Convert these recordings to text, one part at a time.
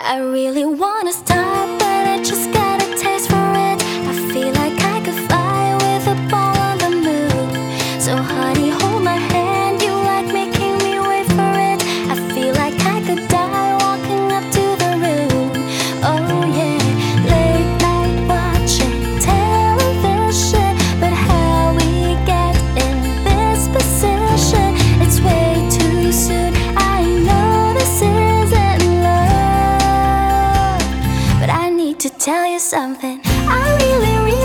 I really wanna start. to tell you something. I really, really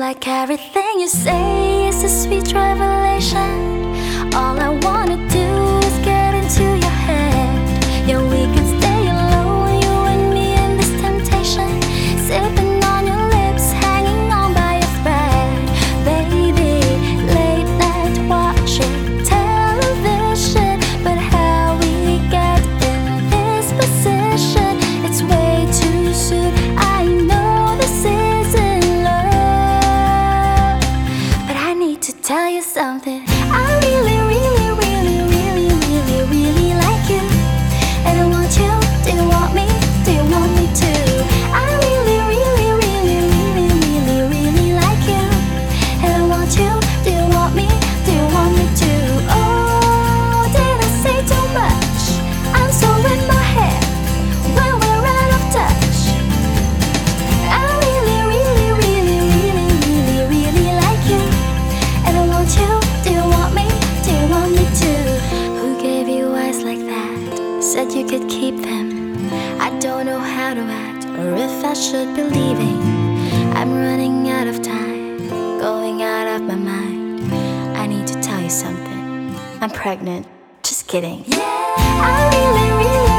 like everything you say. Is a sweet revelation. Said you could keep them. I don't know how to act or if I should be leaving. I'm running out of time, going out of my mind. I need to tell you something. I'm pregnant. Just kidding. Yeah, I really, really.